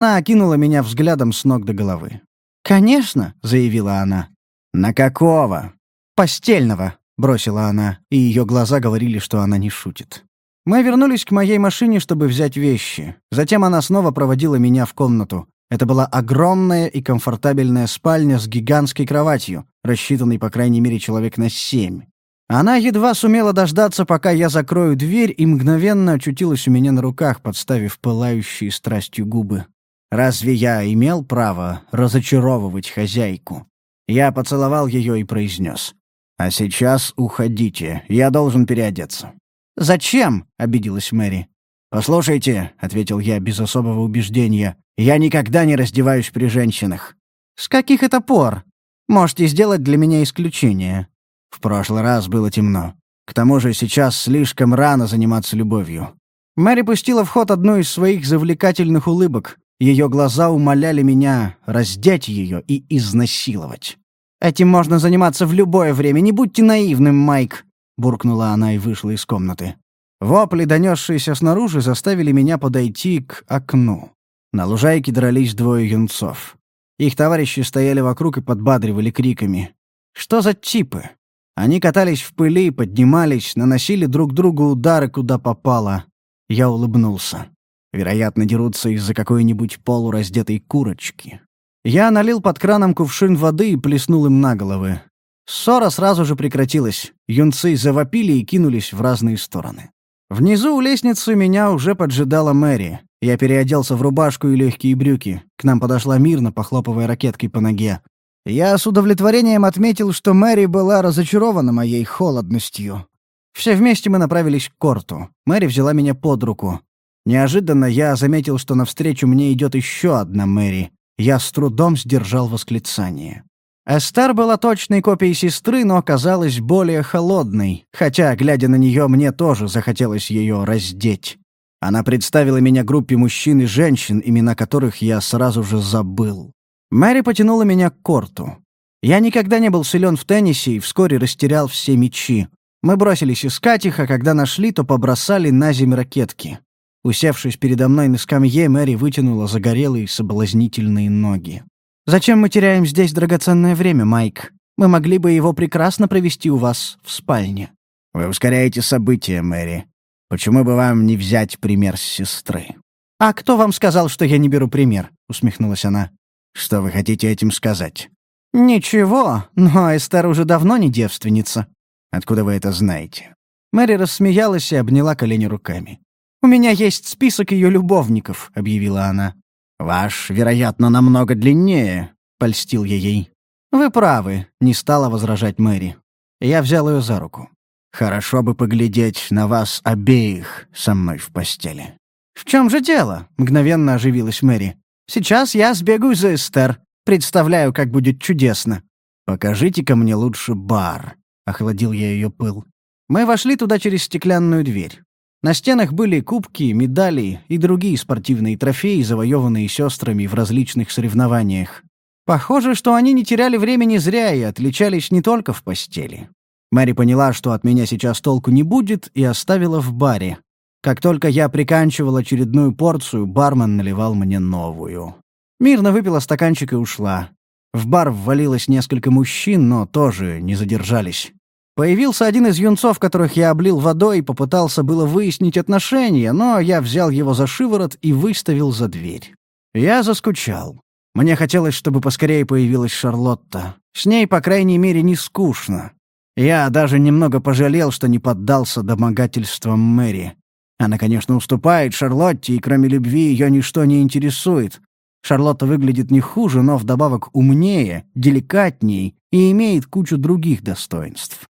Она окинула меня взглядом с ног до головы. «Конечно», — заявила она. «На какого?» «Постельного», — бросила она, и ее глаза говорили, что она не шутит. Мы вернулись к моей машине, чтобы взять вещи. Затем она снова проводила меня в комнату. Это была огромная и комфортабельная спальня с гигантской кроватью, рассчитанной, по крайней мере, человек на семь. Она едва сумела дождаться, пока я закрою дверь, и мгновенно очутилась у меня на руках, подставив пылающие страстью губы. Разве я имел право разочаровывать хозяйку? Я поцеловал ее и произнес. «А сейчас уходите, я должен переодеться». «Зачем?» — обиделась Мэри. «Послушайте», — ответил я без особого убеждения, «я никогда не раздеваюсь при женщинах». «С каких это пор? Можете сделать для меня исключение». В прошлый раз было темно. К тому же сейчас слишком рано заниматься любовью. Мэри пустила в ход одну из своих завлекательных улыбок. Ее глаза умоляли меня раздеть ее и изнасиловать. «Этим можно заниматься в любое время, не будьте наивным, Майк», — буркнула она и вышла из комнаты. Вопли, донесшиеся снаружи, заставили меня подойти к окну. На лужайке дрались двое юнцов. Их товарищи стояли вокруг и подбадривали криками. «Что за типы?» Они катались в пыли, поднимались, наносили друг другу удары, куда попало. Я улыбнулся. Вероятно, дерутся из-за какой-нибудь полураздетой курочки. Я налил под краном кувшин воды и плеснул им на головы. Ссора сразу же прекратилась. Юнцы завопили и кинулись в разные стороны. Внизу у лестницы меня уже поджидала Мэри. Я переоделся в рубашку и легкие брюки. К нам подошла мирно, похлопывая ракеткой по ноге. Я с удовлетворением отметил, что Мэри была разочарована моей холодностью. Все вместе мы направились к корту. Мэри взяла меня под руку. Неожиданно я заметил, что навстречу мне идет еще одна Мэри. Я с трудом сдержал восклицание. Эстер была точной копией сестры, но оказалась более холодной, хотя, глядя на нее, мне тоже захотелось ее раздеть. Она представила меня группе мужчин и женщин, имена которых я сразу же забыл. Мэри потянула меня к корту. Я никогда не был силен в теннисе и вскоре растерял все мячи. Мы бросились искать их, а когда нашли, то побросали на земь ракетки. Усевшись передо мной на скамье, Мэри вытянула загорелые соблазнительные ноги. «Зачем мы теряем здесь драгоценное время, Майк? Мы могли бы его прекрасно провести у вас в спальне». «Вы ускоряете события, Мэри. Почему бы вам не взять пример с сестры?» «А кто вам сказал, что я не беру пример?» — усмехнулась она. «Что вы хотите этим сказать?» «Ничего, но Эстер уже давно не девственница». «Откуда вы это знаете?» Мэри рассмеялась и обняла колени руками. «У меня есть список ее любовников», — объявила она. «Ваш, вероятно, намного длиннее», — польстил я ей. «Вы правы», — не стала возражать Мэри. Я взял ее за руку. «Хорошо бы поглядеть на вас обеих со мной в постели». «В чем же дело?» — мгновенно оживилась Мэри. «Сейчас я сбегаю за Эстер. Представляю, как будет чудесно». «Покажите-ка мне лучше бар», — охладил я ее пыл. Мы вошли туда через стеклянную дверь. На стенах были кубки, медали и другие спортивные трофеи, завоеванные сестрами в различных соревнованиях. Похоже, что они не теряли времени зря и отличались не только в постели. Мэри поняла, что от меня сейчас толку не будет, и оставила в баре. Как только я приканчивал очередную порцию, бармен наливал мне новую. Мирно выпила стаканчик и ушла. В бар ввалилось несколько мужчин, но тоже не задержались. Появился один из юнцов, которых я облил водой, и попытался было выяснить отношения, но я взял его за шиворот и выставил за дверь. Я заскучал. Мне хотелось, чтобы поскорее появилась Шарлотта. С ней, по крайней мере, не скучно. Я даже немного пожалел, что не поддался домогательствам Мэри. Она, конечно, уступает Шарлотте, и кроме любви ее ничто не интересует. Шарлотта выглядит не хуже, но вдобавок умнее, деликатней и имеет кучу других достоинств.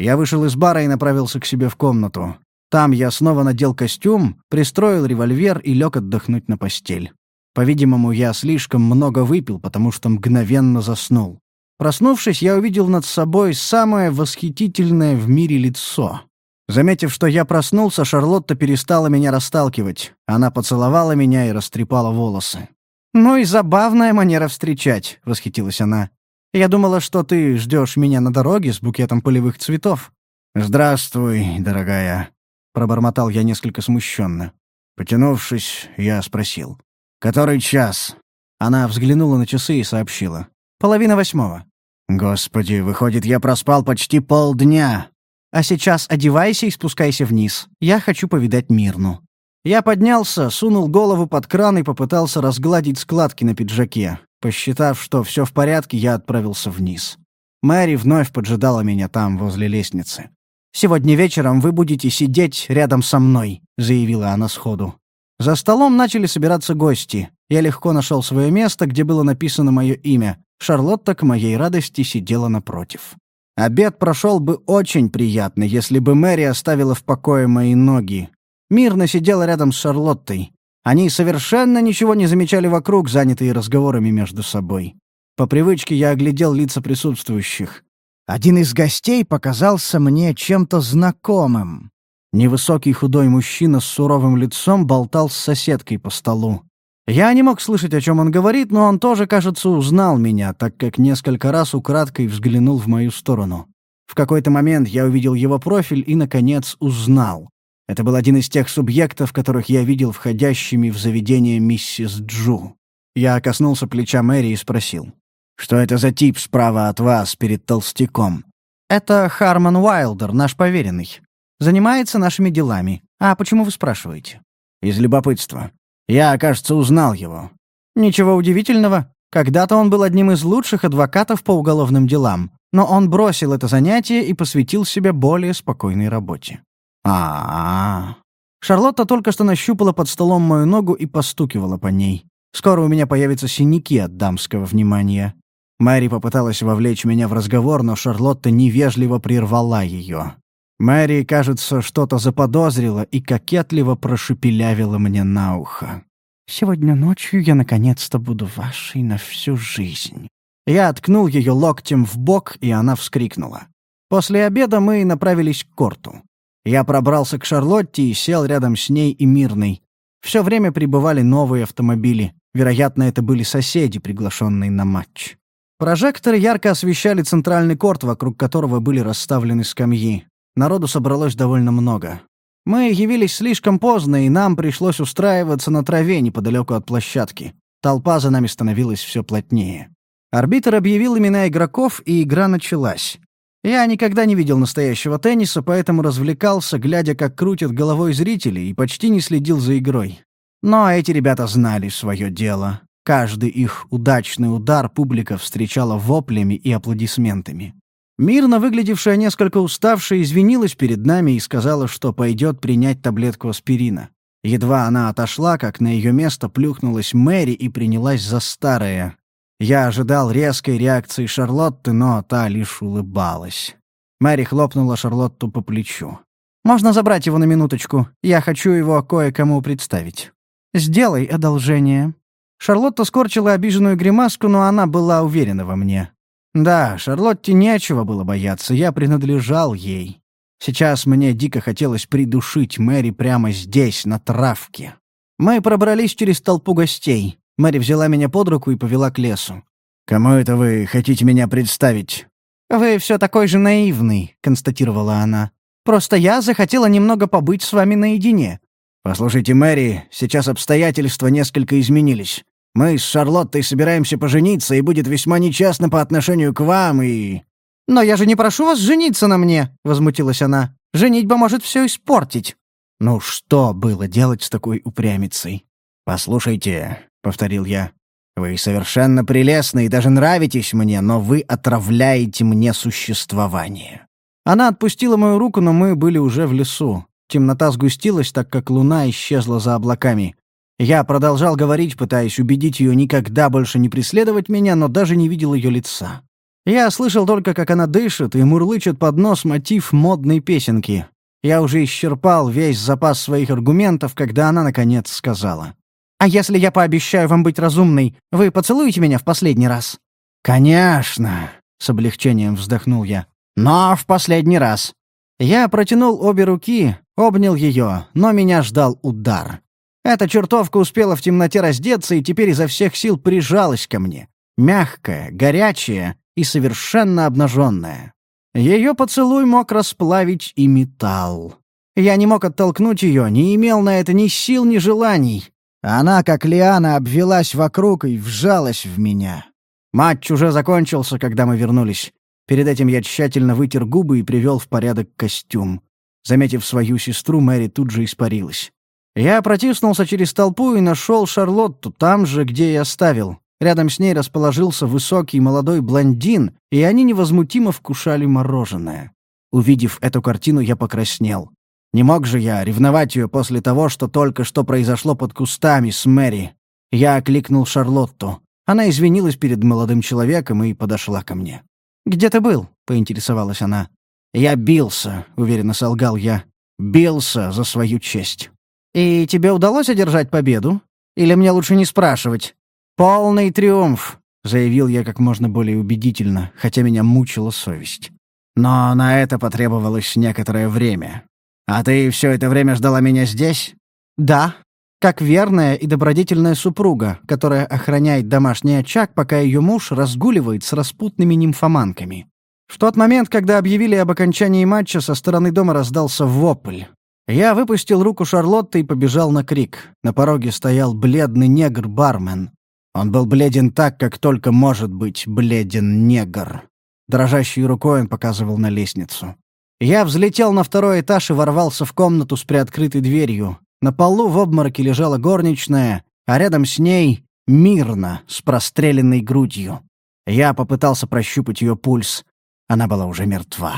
Я вышел из бара и направился к себе в комнату. Там я снова надел костюм, пристроил револьвер и лег отдохнуть на постель. По-видимому, я слишком много выпил, потому что мгновенно заснул. Проснувшись, я увидел над собой самое восхитительное в мире лицо. Заметив, что я проснулся, Шарлотта перестала меня расталкивать. Она поцеловала меня и растрепала волосы. «Ну и забавная манера встречать», — восхитилась она. Я думала, что ты ждешь меня на дороге с букетом полевых цветов». «Здравствуй, дорогая», — пробормотал я несколько смущенно. Потянувшись, я спросил. «Который час?» Она взглянула на часы и сообщила. «Половина восьмого». «Господи, выходит, я проспал почти полдня». «А сейчас одевайся и спускайся вниз. Я хочу повидать Мирну». Я поднялся, сунул голову под кран и попытался разгладить складки на пиджаке. Посчитав, что все в порядке, я отправился вниз. Мэри вновь поджидала меня там, возле лестницы. «Сегодня вечером вы будете сидеть рядом со мной», — заявила она сходу. За столом начали собираться гости. Я легко нашел свое место, где было написано мое имя. Шарлотта, к моей радости, сидела напротив. Обед прошел бы очень приятно, если бы Мэри оставила в покое мои ноги. Мирно сидела рядом с Шарлоттой. Они совершенно ничего не замечали вокруг, занятые разговорами между собой. По привычке я оглядел лица присутствующих. Один из гостей показался мне чем-то знакомым. Невысокий худой мужчина с суровым лицом болтал с соседкой по столу. Я не мог слышать, о чем он говорит, но он тоже, кажется, узнал меня, так как несколько раз украдкой взглянул в мою сторону. В какой-то момент я увидел его профиль и, наконец, узнал. Это был один из тех субъектов, которых я видел входящими в заведение миссис Джу. Я коснулся плеча Мэри и спросил. «Что это за тип справа от вас перед толстяком?» «Это Харман Уайлдер, наш поверенный. Занимается нашими делами. А почему вы спрашиваете?» «Из любопытства. Я, кажется, узнал его». «Ничего удивительного. Когда-то он был одним из лучших адвокатов по уголовным делам, но он бросил это занятие и посвятил себя более спокойной работе а Шарлотта только что нащупала под столом мою ногу и постукивала по ней. Скоро у меня появятся синяки от дамского внимания. Мэри попыталась вовлечь меня в разговор, но Шарлотта невежливо прервала ее. Мэри, кажется, что-то заподозрила и кокетливо прошепелявила мне на ухо. «Сегодня ночью я наконец-то буду вашей на всю жизнь». Я откнул ее локтем в бок, и она вскрикнула. После обеда мы направились к корту. Я пробрался к Шарлотте и сел рядом с ней и Мирной. Все время прибывали новые автомобили. Вероятно, это были соседи, приглашенные на матч. Прожекторы ярко освещали центральный корт, вокруг которого были расставлены скамьи. Народу собралось довольно много. Мы явились слишком поздно, и нам пришлось устраиваться на траве неподалеку от площадки. Толпа за нами становилась все плотнее. Арбитр объявил имена игроков, и игра началась. Я никогда не видел настоящего тенниса, поэтому развлекался, глядя, как крутят головой зрители, и почти не следил за игрой. Но эти ребята знали свое дело. Каждый их удачный удар публика встречала воплями и аплодисментами. Мирно выглядевшая несколько уставшая извинилась перед нами и сказала, что пойдет принять таблетку аспирина. Едва она отошла, как на ее место плюхнулась Мэри и принялась за старое, я ожидал резкой реакции Шарлотты, но та лишь улыбалась. Мэри хлопнула Шарлотту по плечу. «Можно забрать его на минуточку? Я хочу его кое-кому представить». «Сделай одолжение». Шарлотта скорчила обиженную гримаску, но она была уверена во мне. Да, Шарлотте нечего было бояться, я принадлежал ей. Сейчас мне дико хотелось придушить Мэри прямо здесь, на травке. Мы пробрались через толпу гостей. Мэри взяла меня под руку и повела к лесу. «Кому это вы хотите меня представить?» «Вы все такой же наивный», — констатировала она. «Просто я захотела немного побыть с вами наедине». «Послушайте, Мэри, сейчас обстоятельства несколько изменились. Мы с Шарлоттой собираемся пожениться, и будет весьма нечестно по отношению к вам и...» «Но я же не прошу вас жениться на мне», — возмутилась она. «Женитьба может все испортить». «Ну что было делать с такой упрямицей?» «Послушайте, — повторил я. «Вы совершенно прелестны и даже нравитесь мне, но вы отравляете мне существование». Она отпустила мою руку, но мы были уже в лесу. Темнота сгустилась, так как луна исчезла за облаками. Я продолжал говорить, пытаясь убедить ее никогда больше не преследовать меня, но даже не видел ее лица. Я слышал только, как она дышит и мурлычет под нос мотив модной песенки. Я уже исчерпал весь запас своих аргументов, когда она, наконец, сказала. А если я пообещаю вам быть разумной, вы поцелуете меня в последний раз?» «Конечно!» — с облегчением вздохнул я. «Но в последний раз!» Я протянул обе руки, обнял ее, но меня ждал удар. Эта чертовка успела в темноте раздеться и теперь изо всех сил прижалась ко мне. Мягкая, горячая и совершенно обнаженная. Ее поцелуй мог расплавить и металл. Я не мог оттолкнуть ее, не имел на это ни сил, ни желаний. Она, как лиана, обвелась вокруг и вжалась в меня. Матч уже закончился, когда мы вернулись. Перед этим я тщательно вытер губы и привел в порядок костюм. Заметив свою сестру, Мэри тут же испарилась. Я протиснулся через толпу и нашел Шарлотту там же, где и оставил. Рядом с ней расположился высокий молодой блондин, и они невозмутимо вкушали мороженое. Увидев эту картину, я покраснел. Не мог же я ревновать ее после того, что только что произошло под кустами с Мэри. Я окликнул Шарлотту. Она извинилась перед молодым человеком и подошла ко мне. «Где ты был?» — поинтересовалась она. «Я бился», — уверенно солгал я. «Бился за свою честь». «И тебе удалось одержать победу? Или мне лучше не спрашивать?» «Полный триумф», — заявил я как можно более убедительно, хотя меня мучила совесть. «Но на это потребовалось некоторое время. А ты все это время ждала меня здесь?» «Да», как верная и добродетельная супруга, которая охраняет домашний очаг, пока ее муж разгуливает с распутными нимфоманками. В тот момент, когда объявили об окончании матча, со стороны дома раздался вопль. Я выпустил руку Шарлотты и побежал на крик. На пороге стоял бледный негр-бармен. Он был бледен так, как только может быть бледен негр. Дрожащей рукой он показывал на лестницу. Я взлетел на второй этаж и ворвался в комнату с приоткрытой дверью. На полу в обмороке лежала горничная, а рядом с ней — мирно, с простреленной грудью. Я попытался прощупать ее пульс. Она была уже мертва.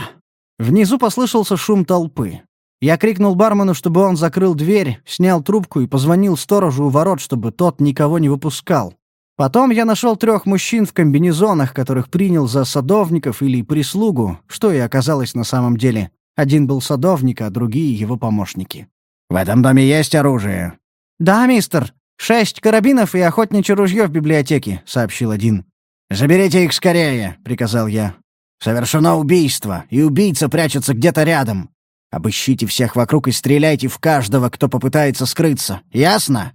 Внизу послышался шум толпы. Я крикнул бармену, чтобы он закрыл дверь, снял трубку и позвонил сторожу у ворот, чтобы тот никого не выпускал. Потом я нашел трех мужчин в комбинезонах, которых принял за садовников или прислугу, что и оказалось на самом деле. Один был садовник, а другие — его помощники. «В этом доме есть оружие?» «Да, мистер. Шесть карабинов и охотничье ружье в библиотеке», — сообщил один. «Заберите их скорее», — приказал я. «Совершено убийство, и убийца прячется где-то рядом. Обыщите всех вокруг и стреляйте в каждого, кто попытается скрыться. Ясно?»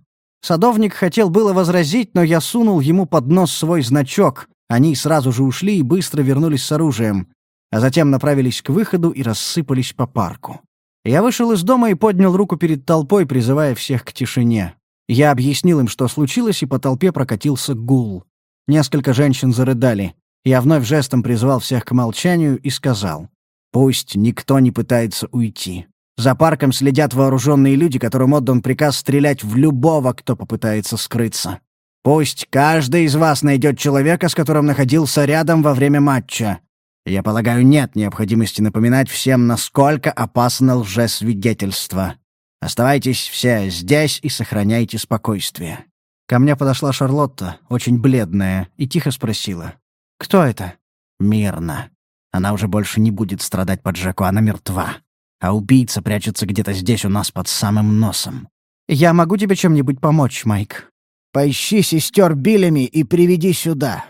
Садовник хотел было возразить, но я сунул ему под нос свой значок. Они сразу же ушли и быстро вернулись с оружием, а затем направились к выходу и рассыпались по парку. Я вышел из дома и поднял руку перед толпой, призывая всех к тишине. Я объяснил им, что случилось, и по толпе прокатился гул. Несколько женщин зарыдали. Я вновь жестом призвал всех к молчанию и сказал, «Пусть никто не пытается уйти. За парком следят вооруженные люди, которым отдан приказ стрелять в любого, кто попытается скрыться. Пусть каждый из вас найдет человека, с которым находился рядом во время матча. Я полагаю, нет необходимости напоминать всем, насколько опасно лжесвидетельство. Оставайтесь все здесь и сохраняйте спокойствие». Ко мне подошла Шарлотта, очень бледная, и тихо спросила. «Кто это?» «Мирно. Она уже больше не будет страдать под Джеку, она мертва. А убийца прячется где-то здесь у нас под самым носом». «Я могу тебе чем-нибудь помочь, Майк?» «Поищи сестер Биллями и приведи сюда»,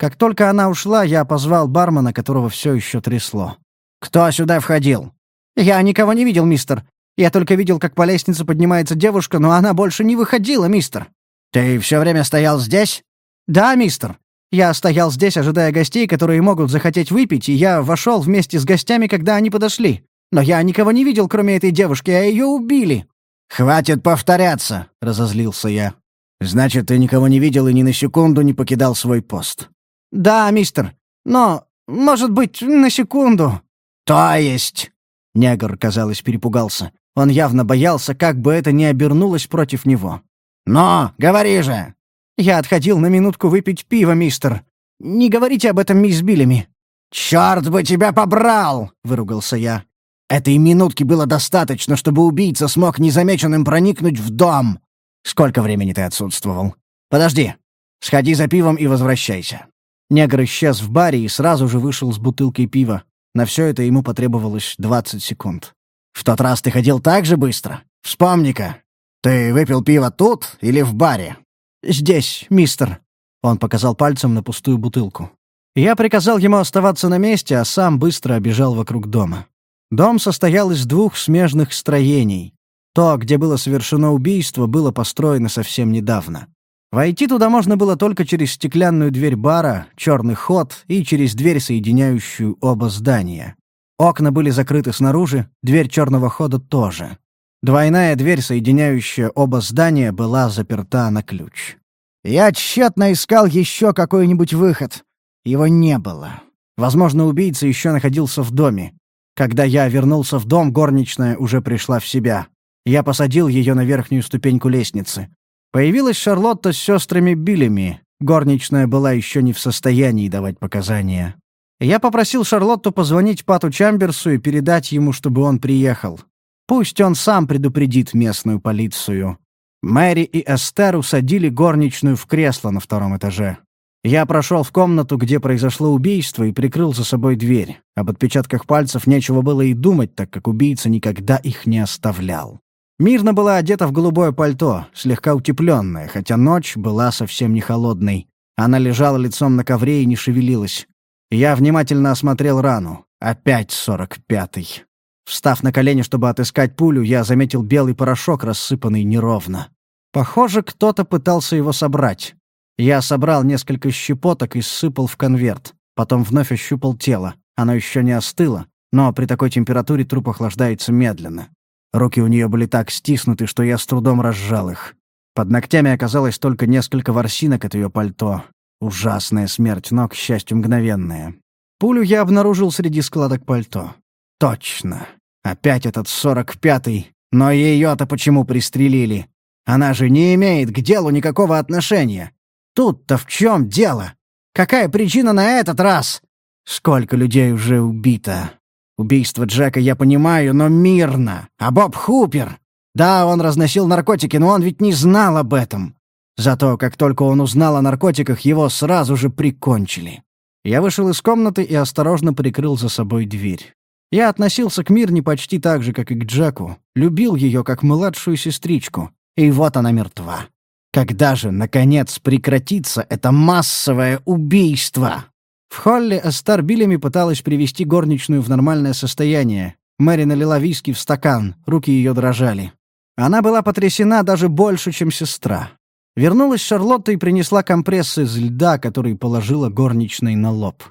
как только она ушла, я позвал бармена, которого все еще трясло. «Кто сюда входил?» «Я никого не видел, мистер. Я только видел, как по лестнице поднимается девушка, но она больше не выходила, мистер». «Ты все время стоял здесь?» «Да, мистер. Я стоял здесь, ожидая гостей, которые могут захотеть выпить, и я вошел вместе с гостями, когда они подошли. Но я никого не видел, кроме этой девушки, а ее убили». «Хватит повторяться!» — разозлился я. «Значит, ты никого не видел и ни на секунду не покидал свой пост. «Да, мистер. Но, может быть, на секунду». «То есть?» Негр, казалось, перепугался. Он явно боялся, как бы это ни обернулось против него. «Но, говори же!» «Я отходил на минутку выпить пиво, мистер. Не говорите об этом мисс Биллями». «Чёрт бы тебя побрал!» — выругался я. «Этой минутки было достаточно, чтобы убийца смог незамеченным проникнуть в дом. Сколько времени ты отсутствовал? Подожди. Сходи за пивом и возвращайся». Негр исчез в баре и сразу же вышел с бутылкой пива. На все это ему потребовалось 20 секунд. «В тот раз ты ходил так же быстро? Вспомни-ка. Ты выпил пиво тут или в баре?» «Здесь, мистер». Он показал пальцем на пустую бутылку. Я приказал ему оставаться на месте, а сам быстро обежал вокруг дома. Дом состоял из двух смежных строений. То, где было совершено убийство, было построено совсем недавно. Войти туда можно было только через стеклянную дверь бара, черный ход и через дверь, соединяющую оба здания. Окна были закрыты снаружи, дверь черного хода тоже. Двойная дверь, соединяющая оба здания, была заперта на ключ. Я тщетно искал еще какой-нибудь выход. Его не было. Возможно, убийца еще находился в доме. Когда я вернулся в дом, горничная уже пришла в себя. Я посадил ее на верхнюю ступеньку лестницы. Появилась Шарлотта с сестрами Биллями. Горничная была еще не в состоянии давать показания. Я попросил Шарлотту позвонить Пату Чамберсу и передать ему, чтобы он приехал. Пусть он сам предупредит местную полицию. Мэри и Эстер усадили горничную в кресло на втором этаже. Я прошел в комнату, где произошло убийство, и прикрыл за собой дверь. Об отпечатках пальцев нечего было и думать, так как убийца никогда их не оставлял. Мирно была одета в голубое пальто, слегка утепленное, хотя ночь была совсем не холодной. Она лежала лицом на ковре и не шевелилась. Я внимательно осмотрел рану. Опять сорок пятый. Встав на колени, чтобы отыскать пулю, я заметил белый порошок, рассыпанный неровно. Похоже, кто-то пытался его собрать. Я собрал несколько щепоток и сыпал в конверт. Потом вновь ощупал тело. Оно еще не остыло, но при такой температуре труп охлаждается медленно. Руки у нее были так стиснуты, что я с трудом разжал их. Под ногтями оказалось только несколько ворсинок от ее пальто. Ужасная смерть, но, к счастью, мгновенная. Пулю я обнаружил среди складок пальто. Точно. Опять этот сорок пятый. Но ее-то почему пристрелили? Она же не имеет к делу никакого отношения. Тут-то в чем дело? Какая причина на этот раз? Сколько людей уже убито? Убийство Джека я понимаю, но мирно. А Боб Хупер? Да, он разносил наркотики, но он ведь не знал об этом. Зато как только он узнал о наркотиках, его сразу же прикончили. Я вышел из комнаты и осторожно прикрыл за собой дверь. Я относился к Мирне почти так же, как и к Джеку. Любил ее как младшую сестричку. И вот она мертва. Когда же, наконец, прекратится это массовое убийство? В холле Эстар Биллями пыталась привести горничную в нормальное состояние. Мэри налила виски в стакан, руки ее дрожали. Она была потрясена даже больше, чем сестра. Вернулась Шарлотта и принесла компресс из льда, который положила горничной на лоб.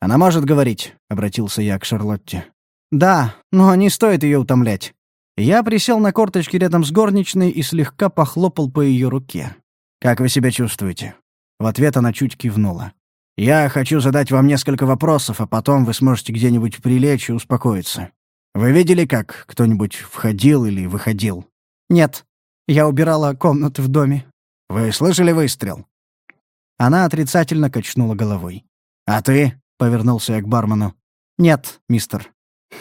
«Она может говорить», — обратился я к Шарлотте. «Да, но не стоит ее утомлять». Я присел на корточки рядом с горничной и слегка похлопал по ее руке. «Как вы себя чувствуете?» В ответ она чуть кивнула. «Я хочу задать вам несколько вопросов, а потом вы сможете где-нибудь прилечь и успокоиться. Вы видели, как кто-нибудь входил или выходил?» «Нет. Я убирала комнаты в доме». «Вы слышали выстрел?» Она отрицательно качнула головой. «А ты?» — повернулся я к бармену. «Нет, мистер».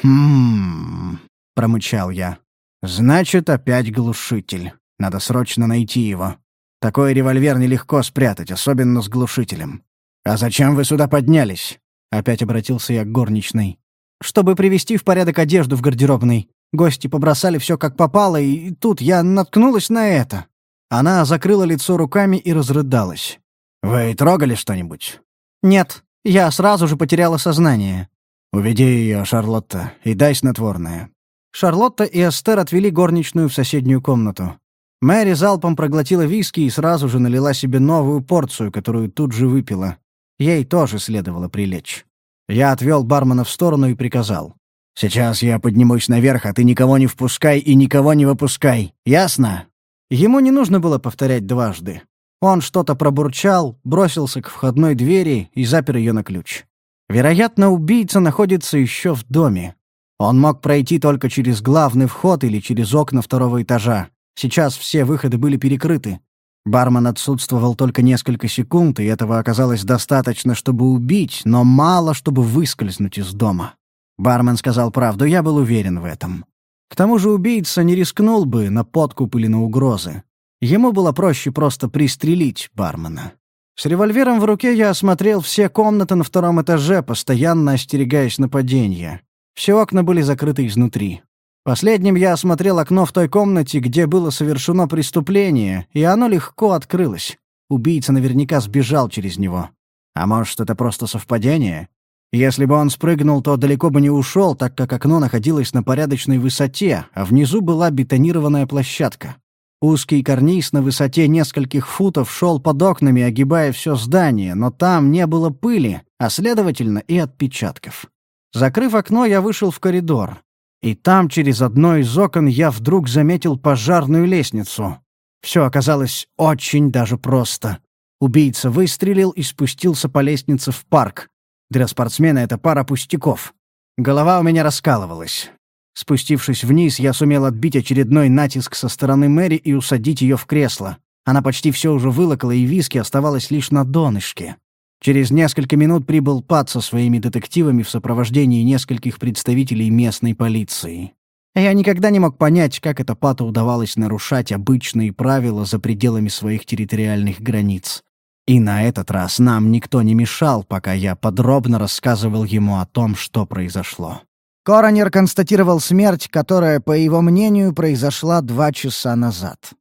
«Хм...» — промычал я. «Значит, опять глушитель. Надо срочно найти его. Такой револьвер нелегко спрятать, особенно с глушителем. А зачем вы сюда поднялись?» Опять обратился я к горничной. «Чтобы привести в порядок одежду в гардеробной. Гости побросали все как попало, и тут я наткнулась на это». Она закрыла лицо руками и разрыдалась. «Вы трогали что-нибудь?» «Нет, я сразу же потеряла сознание. «Уведи ее, Шарлотта, и дай снотворное». Шарлотта и Эстер отвели горничную в соседнюю комнату. Мэри залпом проглотила виски и сразу же налила себе новую порцию, которую тут же выпила. Ей тоже следовало прилечь. Я отвел бармена в сторону и приказал. «Сейчас я поднимусь наверх, а ты никого не впускай и никого не выпускай. Ясно?» Ему не нужно было повторять дважды. Он что-то пробурчал, бросился к входной двери и запер ее на ключ. Вероятно, убийца находится еще в доме. Он мог пройти только через главный вход или через окна второго этажа. Сейчас все выходы были перекрыты. Бармен отсутствовал только несколько секунд, и этого оказалось достаточно, чтобы убить, но мало, чтобы выскользнуть из дома. Бармен сказал правду, я был уверен в этом. К тому же убийца не рискнул бы на подкуп или на угрозы. Ему было проще просто пристрелить бармена. С револьвером в руке я осмотрел все комнаты на втором этаже, постоянно остерегаясь нападения. Все окна были закрыты изнутри. Последним я осмотрел окно в той комнате, где было совершено преступление, и оно легко открылось. Убийца наверняка сбежал через него. А может, это просто совпадение? Если бы он спрыгнул, то далеко бы не ушел, так как окно находилось на порядочной высоте, а внизу была бетонированная площадка. Узкий карниз на высоте нескольких футов шел под окнами, огибая все здание, но там не было пыли, а, следовательно, и отпечатков. Закрыв окно, я вышел в коридор. И там, через одно из окон, я вдруг заметил пожарную лестницу. Все оказалось очень даже просто. Убийца выстрелил и спустился по лестнице в парк. Для спортсмена это пара пустяков. Голова у меня раскалывалась. Спустившись вниз, я сумел отбить очередной натиск со стороны Мэри и усадить ее в кресло. Она почти все уже вылокала, и виски оставалось лишь на донышке. Через несколько минут прибыл Пат со своими детективами в сопровождении нескольких представителей местной полиции. Я никогда не мог понять, как это Пату удавалось нарушать обычные правила за пределами своих территориальных границ. И на этот раз нам никто не мешал, пока я подробно рассказывал ему о том, что произошло. Коронер констатировал смерть, которая, по его мнению, произошла два часа назад.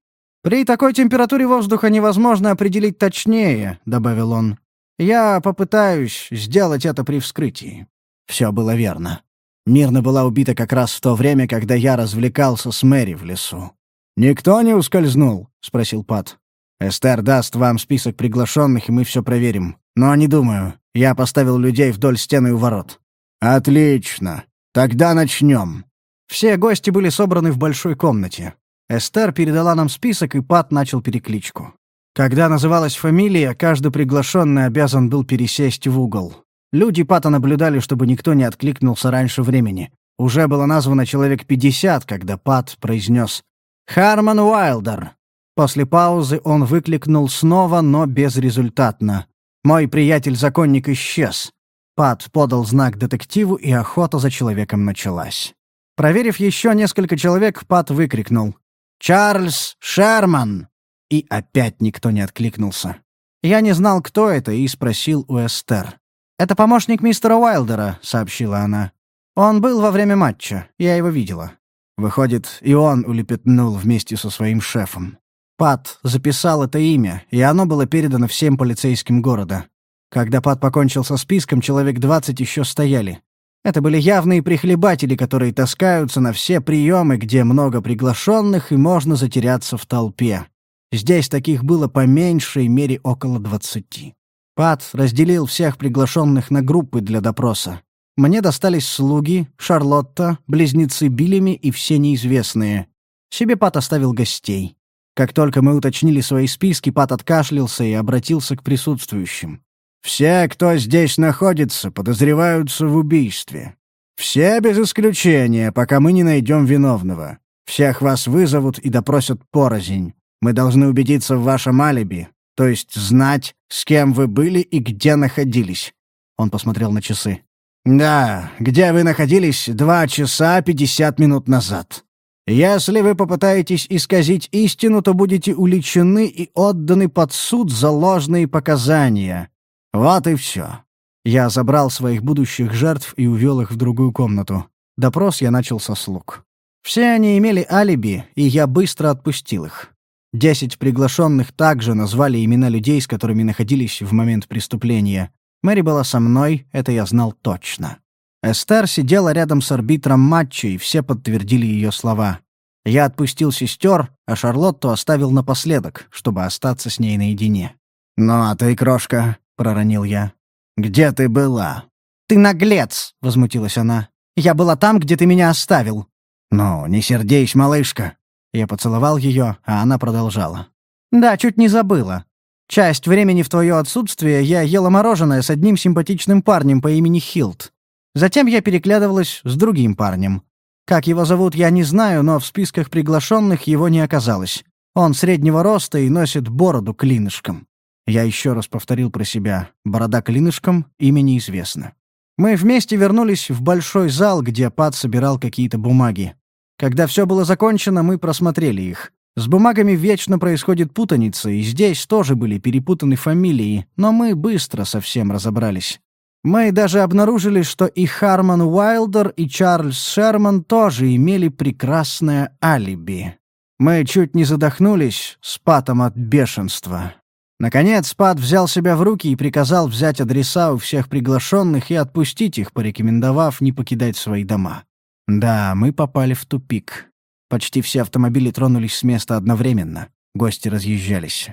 «При такой температуре воздуха невозможно определить точнее», — добавил он. «Я попытаюсь сделать это при вскрытии». Все было верно. Мирна была убита как раз в то время, когда я развлекался с Мэри в лесу. «Никто не ускользнул?» — спросил Пат. «Эстер даст вам список приглашенных, и мы все проверим. Но не думаю. Я поставил людей вдоль стены у ворот». «Отлично. Тогда начнем». Все гости были собраны в большой комнате. Эстер передала нам список, и Пат начал перекличку. Когда называлась фамилия, каждый приглашенный обязан был пересесть в угол. Люди Пата наблюдали, чтобы никто не откликнулся раньше времени. Уже было названо человек пятьдесят, когда Пат произнес «Харман Уайлдер». После паузы он выкликнул снова, но безрезультатно. «Мой приятель-законник исчез». Пат подал знак детективу, и охота за человеком началась. Проверив еще несколько человек, Пат выкрикнул «Чарльз Шерман!» И опять никто не откликнулся. Я не знал, кто это, и спросил у Эстер. «Это помощник мистера Уайлдера», — сообщила она. «Он был во время матча. Я его видела». Выходит, и он улепетнул вместе со своим шефом. Пат записал это имя, и оно было передано всем полицейским города. Когда Пат покончил со списком, человек двадцать еще стояли. Это были явные прихлебатели, которые таскаются на все приемы, где много приглашенных, и можно затеряться в толпе. Здесь таких было по меньшей мере около двадцати. Пат разделил всех приглашенных на группы для допроса. Мне достались слуги, Шарлотта, близнецы Биллями и все неизвестные. Себе Пат оставил гостей. Как только мы уточнили свои списки, Пат откашлялся и обратился к присутствующим. «Все, кто здесь находится, подозреваются в убийстве. Все без исключения, пока мы не найдем виновного. Всех вас вызовут и допросят порознь. Мы должны убедиться в вашем алиби, то есть знать, с кем вы были и где находились». Он посмотрел на часы. «Да, где вы находились два часа пятьдесят минут назад. Если вы попытаетесь исказить истину, то будете уличены и отданы под суд за ложные показания. Вот и все». Я забрал своих будущих жертв и увел их в другую комнату. Допрос я начал со слуг. Все они имели алиби, и я быстро отпустил их. Десять приглашенных также назвали имена людей, с которыми находились в момент преступления. Мэри была со мной, это я знал точно. Эстер сидела рядом с арбитром матча, и все подтвердили ее слова. Я отпустил сестер, а Шарлотту оставил напоследок, чтобы остаться с ней наедине. «Ну а ты, крошка», — проронил я, — «где ты была?» «Ты наглец!» — возмутилась она. «Я была там, где ты меня оставил». «Ну, не сердись, малышка. Я поцеловал ее, а она продолжала. «Да, чуть не забыла. Часть времени в твое отсутствие я ела мороженое с одним симпатичным парнем по имени Хилт. Затем я переглядывалась с другим парнем. Как его зовут, я не знаю, но в списках приглашенных его не оказалось. Он среднего роста и носит бороду клинышком. Я еще раз повторил про себя. Борода клинышком, имя неизвестно. Мы вместе вернулись в большой зал, где Пат собирал какие-то бумаги. Когда все было закончено, мы просмотрели их. С бумагами вечно происходит путаница, и здесь тоже были перепутаны фамилии, но мы быстро совсем разобрались. Мы даже обнаружили, что и Харман Уайлдер, и Чарльз Шерман тоже имели прекрасное алиби. Мы чуть не задохнулись с Патом от бешенства. Наконец, Пат взял себя в руки и приказал взять адреса у всех приглашенных и отпустить их, порекомендовав не покидать свои дома. Да, мы попали в тупик. Почти все автомобили тронулись с места одновременно. Гости разъезжались.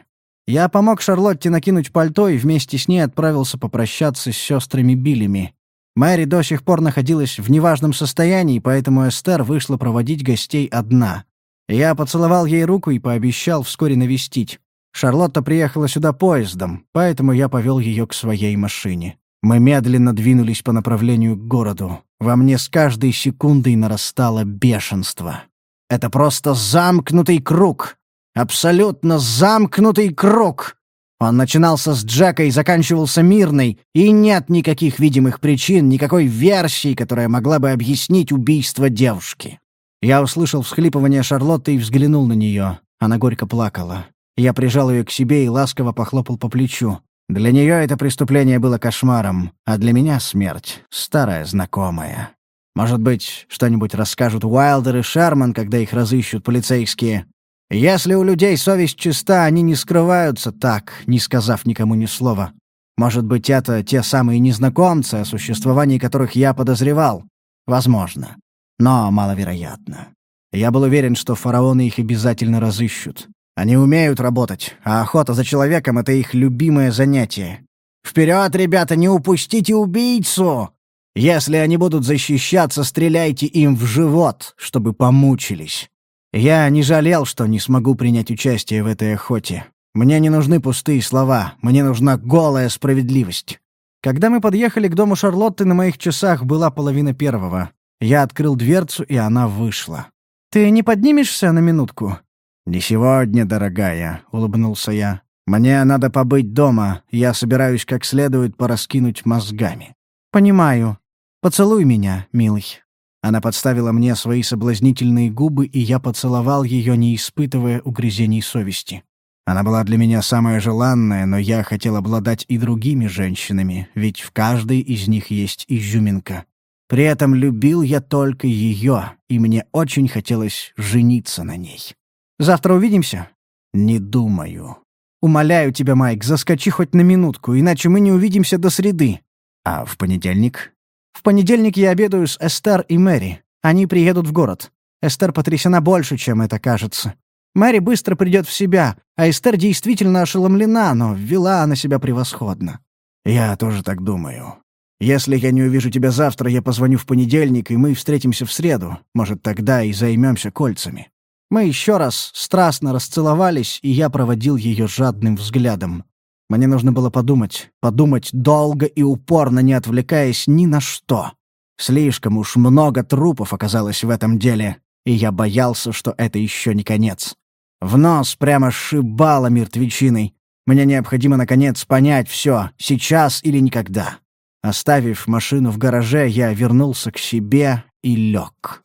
Я помог Шарлотте накинуть пальто и вместе с ней отправился попрощаться с сестрами Биллями. Мэри до сих пор находилась в неважном состоянии, поэтому Эстер вышла проводить гостей одна. Я поцеловал ей руку и пообещал вскоре навестить. Шарлотта приехала сюда поездом, поэтому я повел ее к своей машине. Мы медленно двинулись по направлению к городу. Во мне с каждой секундой нарастало бешенство. Это просто замкнутый круг. Абсолютно замкнутый круг. Он начинался с Джека и заканчивался мирной, и нет никаких видимых причин, никакой версии, которая могла бы объяснить убийство девушки. Я услышал всхлипывание Шарлотты и взглянул на нее. Она горько плакала. Я прижал ее к себе и ласково похлопал по плечу. Для нее это преступление было кошмаром, а для меня смерть — старая знакомая. Может быть, что-нибудь расскажут Уайлдер и Шерман, когда их разыщут полицейские. Если у людей совесть чиста, они не скрываются так, не сказав никому ни слова. Может быть, это те самые незнакомцы, о существовании которых я подозревал. Возможно. Но маловероятно. Я был уверен, что фараоны их обязательно разыщут. Они умеют работать, а охота за человеком — это их любимое занятие. Вперед, ребята, не упустите убийцу! Если они будут защищаться, стреляйте им в живот, чтобы помучились. Я не жалел, что не смогу принять участие в этой охоте. Мне не нужны пустые слова, мне нужна голая справедливость. Когда мы подъехали к дому Шарлотты, на моих часах была половина первого. Я открыл дверцу, и она вышла. «Ты не поднимешься на минутку?» «Не сегодня, дорогая», — улыбнулся я. «Мне надо побыть дома. Я собираюсь как следует пораскинуть мозгами». «Понимаю. Поцелуй меня, милый». Она подставила мне свои соблазнительные губы, и я поцеловал ее, не испытывая угрызений совести. Она была для меня самая желанная, но я хотел обладать и другими женщинами, ведь в каждой из них есть изюминка. При этом любил я только ее, и мне очень хотелось жениться на ней. Завтра увидимся?» «Не думаю». «Умоляю тебя, Майк, заскочи хоть на минутку, иначе мы не увидимся до среды». «А в понедельник?» «В понедельник я обедаю с Эстер и Мэри. Они приедут в город. Эстер потрясена больше, чем это кажется. Мэри быстро придет в себя, а Эстер действительно ошеломлена, но вела она себя превосходно». «Я тоже так думаю. Если я не увижу тебя завтра, я позвоню в понедельник, и мы встретимся в среду. Может, тогда и займемся кольцами». Мы еще раз страстно расцеловались, и я проводил ее жадным взглядом. Мне нужно было подумать, подумать долго и упорно, не отвлекаясь ни на что. Слишком уж много трупов оказалось в этом деле, и я боялся, что это еще не конец. В нос прямо шибало мертвечиной. Мне необходимо, наконец, понять все, сейчас или никогда. Оставив машину в гараже, я вернулся к себе и лег.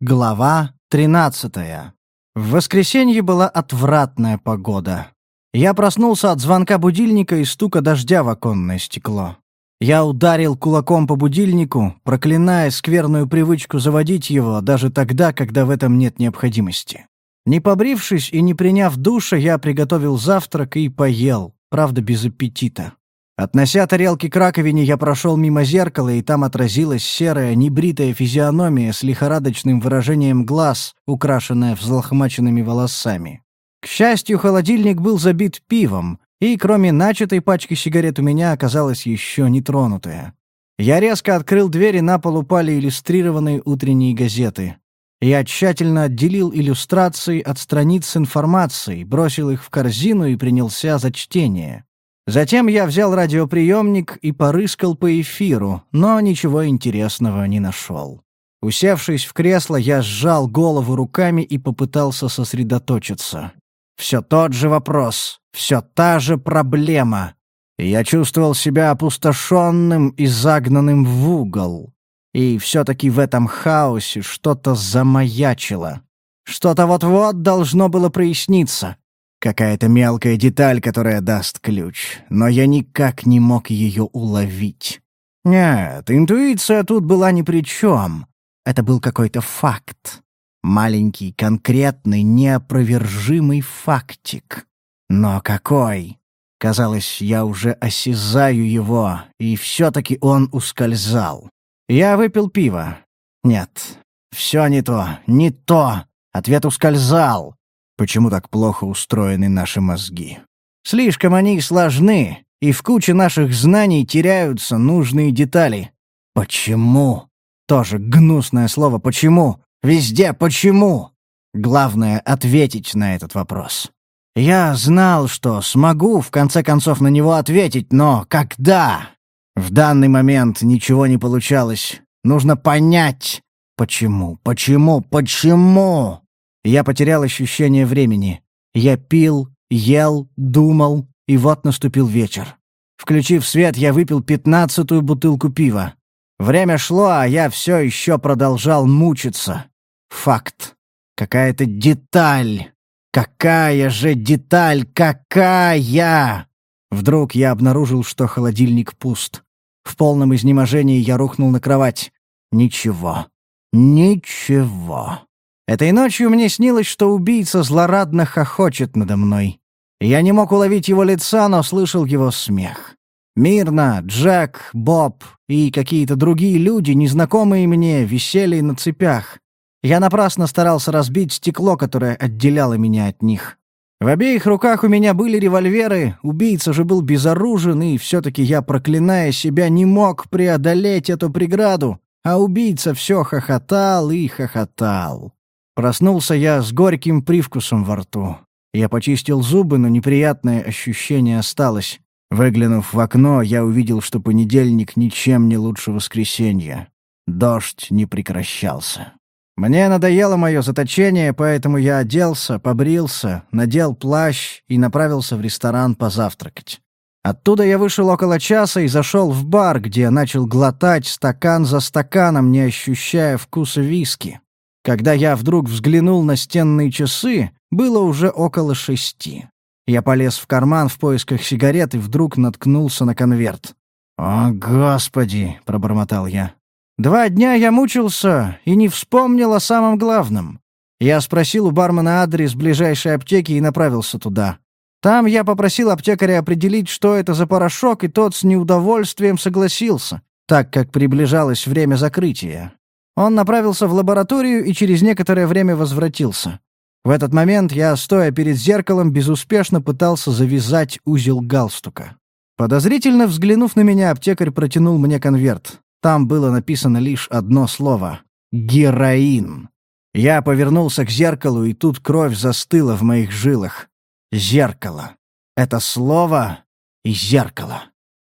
Глава Тринадцатое. В воскресенье была отвратная погода. Я проснулся от звонка будильника и стука дождя в оконное стекло. Я ударил кулаком по будильнику, проклиная скверную привычку заводить его даже тогда, когда в этом нет необходимости. Не побрившись и не приняв душа, я приготовил завтрак и поел, правда, без аппетита. Относя тарелки к раковине, я прошел мимо зеркала, и там отразилась серая, небритая физиономия с лихорадочным выражением глаз, украшенная взлохмаченными волосами. К счастью, холодильник был забит пивом, и кроме начатой пачки сигарет у меня оказалась еще нетронутая. Я резко открыл дверь, и на пол упали иллюстрированные утренние газеты. Я тщательно отделил иллюстрации от страниц с информацией, бросил их в корзину и принялся за чтение. Затем я взял радиоприемник и порыскал по эфиру, но ничего интересного не нашел. Усевшись в кресло, я сжал голову руками и попытался сосредоточиться. Все тот же вопрос, все та же проблема. Я чувствовал себя опустошенным и загнанным в угол. И все-таки в этом хаосе что-то замаячило. Что-то вот-вот должно было проясниться. Какая-то мелкая деталь, которая даст ключ, но я никак не мог ее уловить. Нет, интуиция тут была ни при чем. Это был какой-то факт. Маленький, конкретный, неопровержимый фактик. Но какой? Казалось, я уже осязаю его, и все-таки он ускользал. Я выпил пиво. Нет, все не то, не то. Ответ ускользал. Почему так плохо устроены наши мозги? Слишком они сложны, и в куче наших знаний теряются нужные детали. Почему? Тоже гнусное слово «почему». Везде «почему». Главное — ответить на этот вопрос. Я знал, что смогу в конце концов на него ответить, но когда? В данный момент ничего не получалось. Нужно понять, почему, почему, почему. Я потерял ощущение времени. Я пил, ел, думал, и вот наступил вечер. Включив свет, я выпил пятнадцатую бутылку пива. Время шло, а я все еще продолжал мучиться. Факт. Какая-то деталь. Какая же деталь, какая! Вдруг я обнаружил, что холодильник пуст. В полном изнеможении я рухнул на кровать. Ничего. Ничего. Этой ночью мне снилось, что убийца злорадно хохочет надо мной. Я не мог уловить его лица, но слышал его смех. Мирно, Джек, Боб и какие-то другие люди, незнакомые мне, висели на цепях. Я напрасно старался разбить стекло, которое отделяло меня от них. В обеих руках у меня были револьверы, убийца же был безоружен, и все-таки я, проклиная себя, не мог преодолеть эту преграду, а убийца все хохотал и хохотал. Проснулся я с горьким привкусом во рту. Я почистил зубы, но неприятное ощущение осталось. Выглянув в окно, я увидел, что понедельник ничем не лучше воскресенья. Дождь не прекращался. Мне надоело мое заточение, поэтому я оделся, побрился, надел плащ и направился в ресторан позавтракать. Оттуда я вышел около часа и зашел в бар, где начал глотать стакан за стаканом, не ощущая вкуса виски. Когда я вдруг взглянул на стенные часы, было уже около шести. Я полез в карман в поисках сигарет и вдруг наткнулся на конверт. «О, Господи!» — пробормотал я. Два дня я мучился и не вспомнил о самом главном. Я спросил у бармена адрес ближайшей аптеки и направился туда. Там я попросил аптекаря определить, что это за порошок, и тот с неудовольствием согласился, так как приближалось время закрытия. Он направился в лабораторию и через некоторое время возвратился. В этот момент я, стоя перед зеркалом, безуспешно пытался завязать узел галстука. Подозрительно взглянув на меня, аптекарь протянул мне конверт. Там было написано лишь одно слово — «Героин». Я повернулся к зеркалу, и тут кровь застыла в моих жилах. Зеркало. Это слово и зеркало.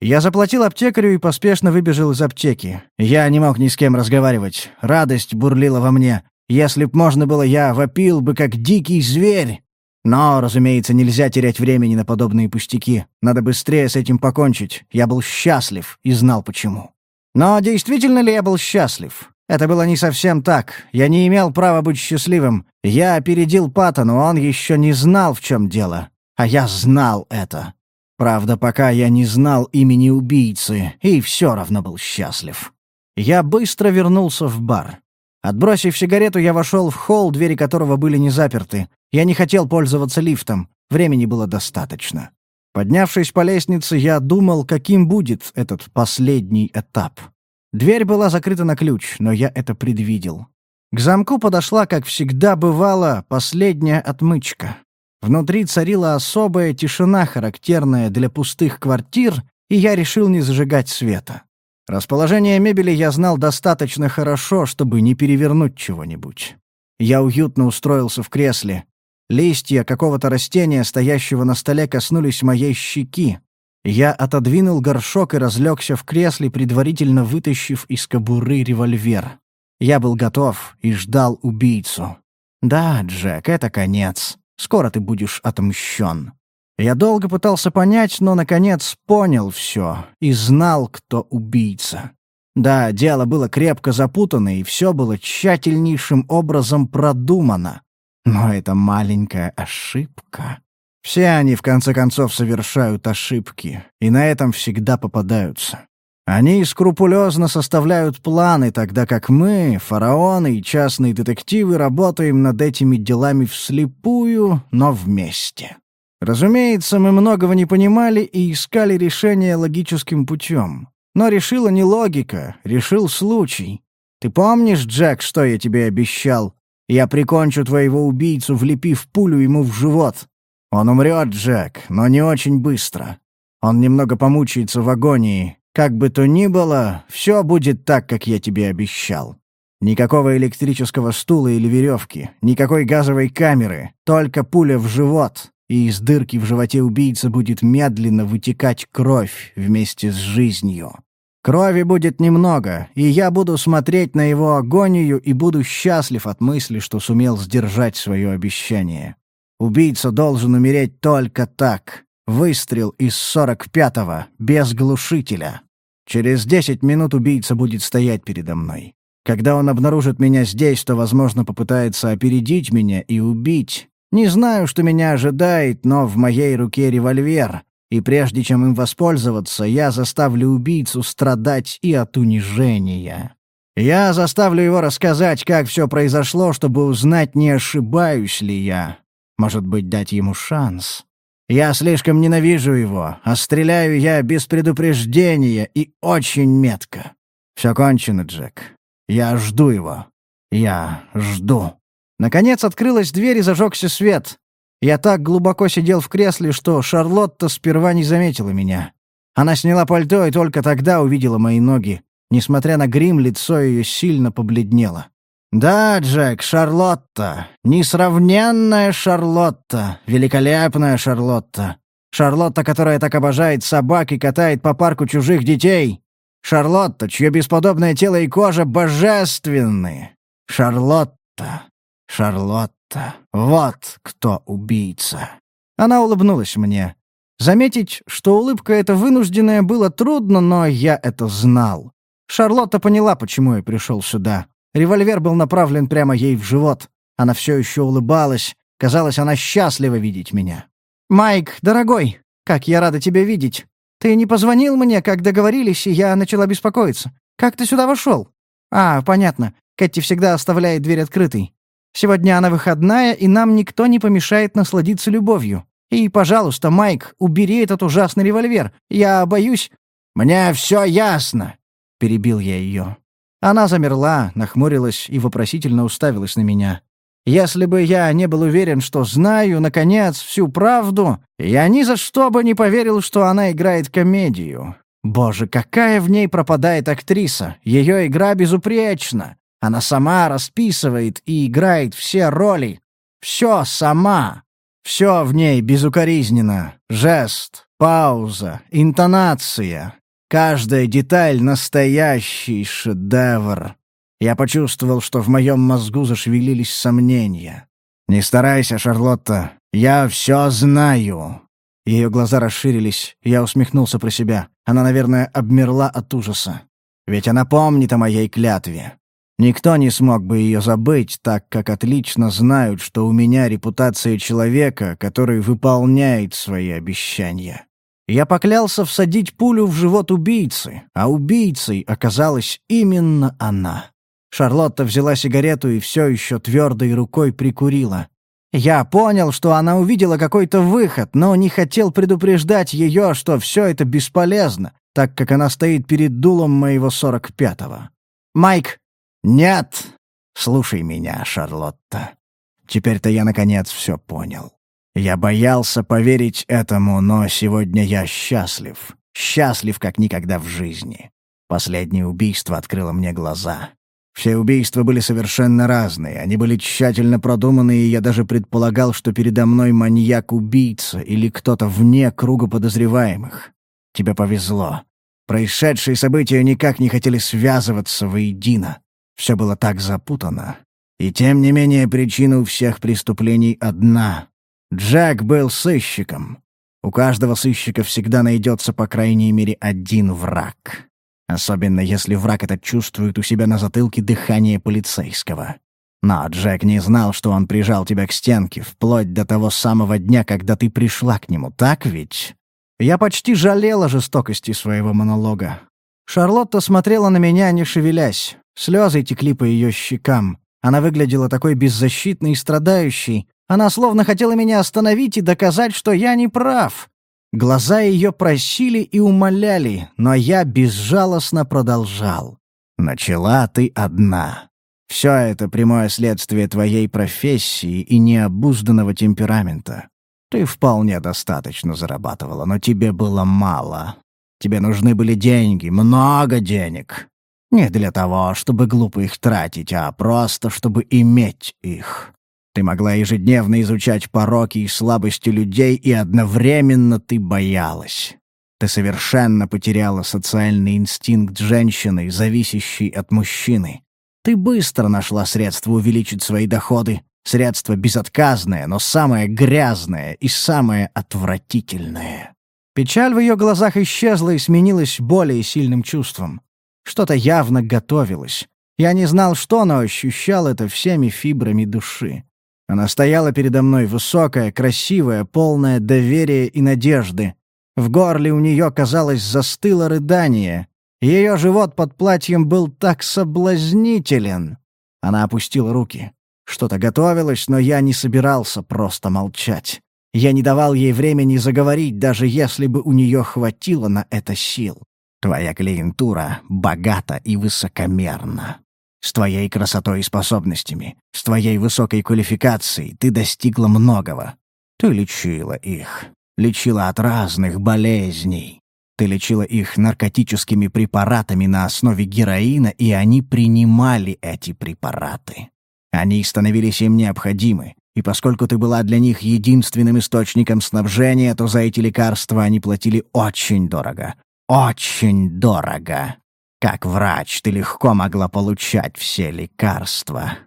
Я заплатил аптекарю и поспешно выбежал из аптеки. Я не мог ни с кем разговаривать. Радость бурлила во мне. Если б можно было, я вопил бы, как дикий зверь. Но, разумеется, нельзя терять времени на подобные пустяки. Надо быстрее с этим покончить. Я был счастлив и знал почему. Но действительно ли я был счастлив? Это было не совсем так. Я не имел права быть счастливым. Я опередил Паттону, он еще не знал, в чем дело. А я знал это. Правда, пока я не знал имени убийцы, и все равно был счастлив. Я быстро вернулся в бар. Отбросив сигарету, я вошел в холл, двери которого были не заперты. Я не хотел пользоваться лифтом. Времени было достаточно. Поднявшись по лестнице, я думал, каким будет этот последний этап. Дверь была закрыта на ключ, но я это предвидел. К замку подошла, как всегда бывало, последняя отмычка. Внутри царила особая тишина, характерная для пустых квартир, и я решил не зажигать света. Расположение мебели я знал достаточно хорошо, чтобы не перевернуть чего-нибудь. Я уютно устроился в кресле. Листья какого-то растения, стоящего на столе, коснулись моей щеки. Я отодвинул горшок и разлегся в кресле, предварительно вытащив из кобуры револьвер. Я был готов и ждал убийцу. «Да, Джек, это конец. Скоро ты будешь отмщен. Я долго пытался понять, но, наконец, понял все и знал, кто убийца. Да, дело было крепко запутано, и все было тщательнейшим образом продумано. Но это маленькая ошибка. Все они, в конце концов, совершают ошибки, и на этом всегда попадаются. Они скрупулезно составляют планы, тогда как мы, фараоны и частные детективы, работаем над этими делами вслепую, но вместе. Разумеется, мы многого не понимали и искали решение логическим путем. Но решила не логика, решил случай. Ты помнишь, Джек, что я тебе обещал? Я прикончу твоего убийцу, влепив пулю ему в живот. Он умрет, Джек, но не очень быстро. Он немного помучается в агонии. Как бы то ни было, все будет так, как я тебе обещал. Никакого электрического стула или веревки, никакой газовой камеры, только пуля в живот, и из дырки в животе убийцы будет медленно вытекать кровь вместе с жизнью. Крови будет немного, и я буду смотреть на его агонию и буду счастлив от мысли, что сумел сдержать свое обещание. Убийца должен умереть только так. Выстрел из сорок пятого, без глушителя. Через десять минут убийца будет стоять передо мной. Когда он обнаружит меня здесь, то, возможно, попытается опередить меня и убить. Не знаю, что меня ожидает, но в моей руке револьвер, и прежде чем им воспользоваться, я заставлю убийцу страдать и от унижения. Я заставлю его рассказать, как все произошло, чтобы узнать, не ошибаюсь ли я. Может быть, дать ему шанс. Я слишком ненавижу его, а стреляю я без предупреждения и очень метко. Все кончено, Джек. Я жду его. Я жду. Наконец открылась дверь и зажегся свет. Я так глубоко сидел в кресле, что Шарлотта сперва не заметила меня. Она сняла пальто и только тогда увидела мои ноги. Несмотря на грим, лицо ее сильно побледнело. «Да, Джек, Шарлотта. Несравненная Шарлотта. Великолепная Шарлотта. Шарлотта, которая так обожает собак и катает по парку чужих детей. Шарлотта, чье бесподобное тело и кожа божественны. Шарлотта, Шарлотта, вот кто убийца. Она улыбнулась мне. Заметить, что улыбка эта вынужденная, было трудно, но я это знал. Шарлотта поняла, почему я пришел сюда. Револьвер был направлен прямо ей в живот. Она все еще улыбалась. Казалось, она счастлива видеть меня. «Майк, дорогой, как я рада тебя видеть. Ты не позвонил мне, как договорились, и я начала беспокоиться. Как ты сюда вошел? А, понятно. Кэти всегда оставляет дверь открытой. Сегодня она выходная, и нам никто не помешает насладиться любовью. И, пожалуйста, Майк, убери этот ужасный револьвер. Я боюсь...» «Мне все ясно», — перебил я ее. Она замерла, нахмурилась и вопросительно уставилась на меня. Если бы я не был уверен, что знаю, наконец, всю правду, я ни за что бы не поверил, что она играет комедию. Боже, какая в ней пропадает актриса! Ее игра безупречна. Она сама расписывает и играет все роли. Все сама. Все в ней безукоризненно. Жест, пауза, интонация. Каждая деталь — настоящий шедевр. Я почувствовал, что в моем мозгу зашевелились сомнения. «Не старайся, Шарлотта, я все знаю». Ее глаза расширились, я усмехнулся про себя. Она, наверное, обмерла от ужаса. Ведь она помнит о моей клятве. Никто не смог бы ее забыть, так как отлично знают, что у меня репутация человека, который выполняет свои обещания. Я поклялся всадить пулю в живот убийцы, а убийцей оказалась именно она. Шарлотта взяла сигарету и все еще твердой рукой прикурила. Я понял, что она увидела какой-то выход, но не хотел предупреждать ее, что все это бесполезно, так как она стоит перед дулом моего сорок пятого. «Майк!» «Нет!» «Слушай меня, Шарлотта. Теперь-то я, наконец, все понял. Я боялся поверить этому, но сегодня я счастлив. Счастлив, как никогда в жизни. Последнее убийство открыло мне глаза. Все убийства были совершенно разные, они были тщательно продуманы, и я даже предполагал, что передо мной маньяк-убийца или кто-то вне круга подозреваемых. Тебе повезло. Происшедшие события никак не хотели связываться воедино. Все было так запутано. И тем не менее причина у всех преступлений одна. Джек был сыщиком. У каждого сыщика всегда найдется по крайней мере один враг. Особенно если враг этот чувствует у себя на затылке дыхание полицейского. Но Джек не знал, что он прижал тебя к стенке, вплоть до того самого дня, когда ты пришла к нему, так ведь? Я почти жалела жестокости своего монолога. Шарлотта смотрела на меня, не шевелясь. Слезы текли по ее щекам. Она выглядела такой беззащитной и страдающей. Она словно хотела меня остановить и доказать, что я не прав. Глаза ее просили и умоляли, но я безжалостно продолжал. «Начала ты одна. Все это прямое следствие твоей профессии и необузданного темперамента. Ты вполне достаточно зарабатывала, но тебе было мало. Тебе нужны были деньги, много денег. Не для того, чтобы глупо их тратить, а просто чтобы иметь их. Ты могла ежедневно изучать пороки и слабости людей, и одновременно ты боялась. Ты совершенно потеряла социальный инстинкт женщины, зависящей от мужчины. Ты быстро нашла средства увеличить свои доходы, средство безотказное, но самое грязное и самое отвратительное. Печаль в ее глазах исчезла и сменилась более сильным чувством. Что-то явно готовилось. Я не знал, что, но ощущал это всеми фибрами души. Она стояла передо мной высокая, красивая, полная доверия и надежды. В горле у нее, казалось, застыло рыдание. Ее живот под платьем был так соблазнителен. Она опустила руки. Что-то готовилось, но я не собирался просто молчать. Я не давал ей времени заговорить, даже если бы у нее хватило на это сил. Твоя клиентура богата и высокомерна. С твоей красотой и способностями, с твоей высокой квалификацией ты достигла многого. Ты лечила их. Лечила от разных болезней. Ты лечила их наркотическими препаратами на основе героина, и они принимали эти препараты. Они становились им необходимы, и поскольку ты была для них единственным источником снабжения, то за эти лекарства они платили очень дорого, очень дорого. Как врач ты легко могла получать все лекарства.